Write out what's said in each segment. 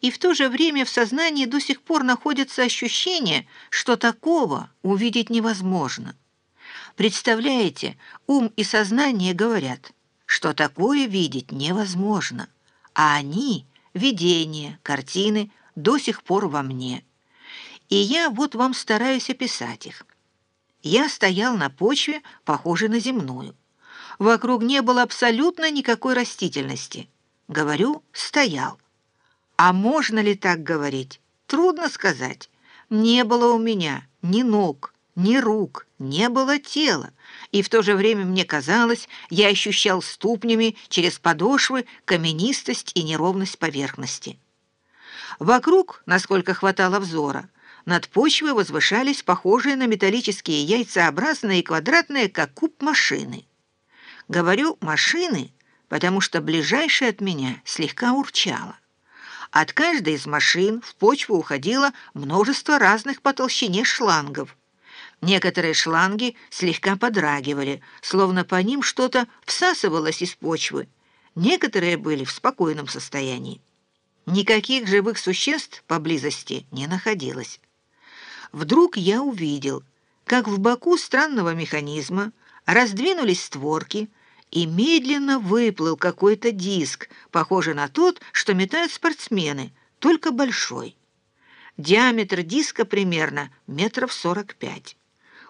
и в то же время в сознании до сих пор находится ощущение, что такого увидеть невозможно. Представляете, ум и сознание говорят, что такое видеть невозможно, а они, видения, картины, до сих пор во мне. И я вот вам стараюсь описать их. Я стоял на почве, похожей на земную. Вокруг не было абсолютно никакой растительности. Говорю, стоял. А можно ли так говорить? Трудно сказать. Не было у меня ни ног, ни рук, не было тела. И в то же время мне казалось, я ощущал ступнями через подошвы каменистость и неровность поверхности. Вокруг, насколько хватало взора, над почвой возвышались похожие на металлические яйцеобразные и квадратные, как куб машины. Говорю «машины», потому что ближайшая от меня слегка урчала. От каждой из машин в почву уходило множество разных по толщине шлангов. Некоторые шланги слегка подрагивали, словно по ним что-то всасывалось из почвы. Некоторые были в спокойном состоянии. Никаких живых существ поблизости не находилось. Вдруг я увидел, как в боку странного механизма раздвинулись створки, и медленно выплыл какой-то диск, похожий на тот, что метают спортсмены, только большой. Диаметр диска примерно метров сорок пять.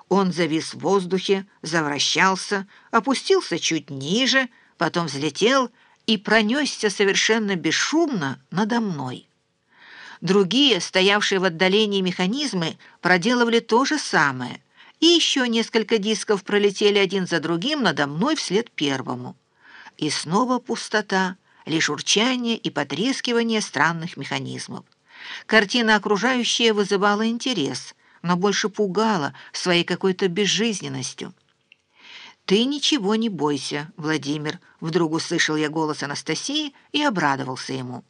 Он завис в воздухе, завращался, опустился чуть ниже, потом взлетел и пронесся совершенно бесшумно надо мной. Другие, стоявшие в отдалении механизмы, проделывали то же самое, и еще несколько дисков пролетели один за другим надо мной вслед первому. И снова пустота, лишь урчание и потрескивание странных механизмов. Картина окружающая вызывала интерес, но больше пугала своей какой-то безжизненностью. «Ты ничего не бойся, Владимир», — вдруг услышал я голос Анастасии и обрадовался ему.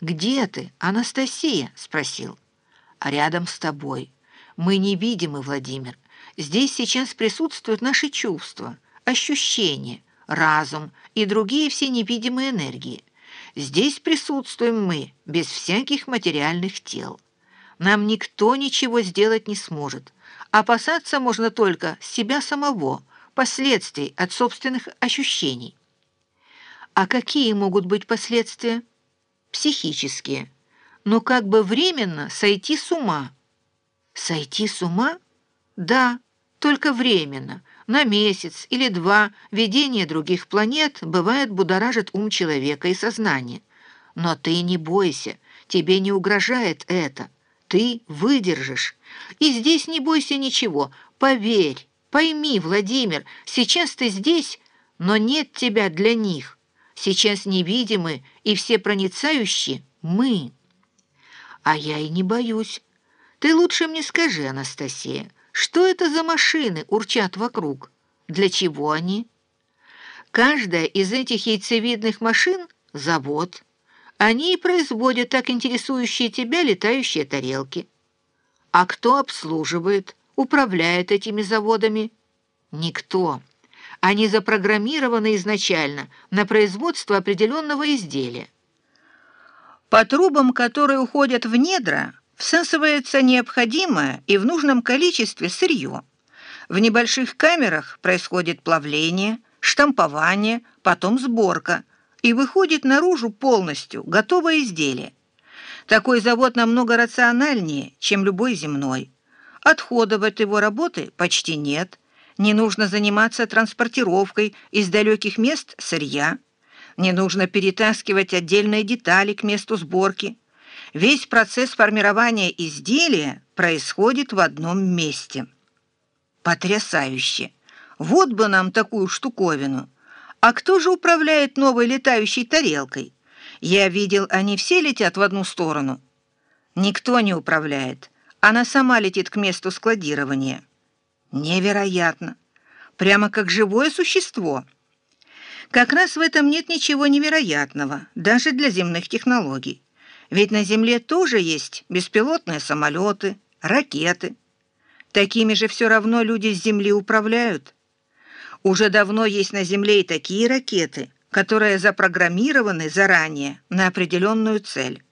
«Где ты, Анастасия?» — спросил. «Рядом с тобой. Мы невидимы, Владимир. Здесь сейчас присутствуют наши чувства, ощущения, разум и другие все невидимые энергии. Здесь присутствуем мы, без всяких материальных тел. Нам никто ничего сделать не сможет. Опасаться можно только себя самого — последствий от собственных ощущений. А какие могут быть последствия? Психические. Но как бы временно сойти с ума. Сойти с ума? Да, только временно. На месяц или два видение других планет бывает будоражит ум человека и сознание. Но ты не бойся, тебе не угрожает это. Ты выдержишь. И здесь не бойся ничего, поверь. Пойми, Владимир, сейчас ты здесь, но нет тебя для них. Сейчас невидимы и все проницающие мы. А я и не боюсь. Ты лучше мне скажи, Анастасия, что это за машины урчат вокруг? Для чего они? Каждая из этих яйцевидных машин — завод. Они и производят так интересующие тебя летающие тарелки. А кто обслуживает? управляет этими заводами? Никто. Они запрограммированы изначально на производство определенного изделия. По трубам, которые уходят в недра, всасывается необходимое и в нужном количестве сырье. В небольших камерах происходит плавление, штампование, потом сборка, и выходит наружу полностью готовое изделие. Такой завод намного рациональнее, чем любой земной. Отходов от его работы почти нет. Не нужно заниматься транспортировкой из далеких мест сырья. Не нужно перетаскивать отдельные детали к месту сборки. Весь процесс формирования изделия происходит в одном месте. Потрясающе! Вот бы нам такую штуковину! А кто же управляет новой летающей тарелкой? Я видел, они все летят в одну сторону. Никто не управляет. Она сама летит к месту складирования. Невероятно! Прямо как живое существо. Как раз в этом нет ничего невероятного, даже для земных технологий. Ведь на Земле тоже есть беспилотные самолеты, ракеты. Такими же все равно люди с Земли управляют. Уже давно есть на Земле и такие ракеты, которые запрограммированы заранее на определенную цель.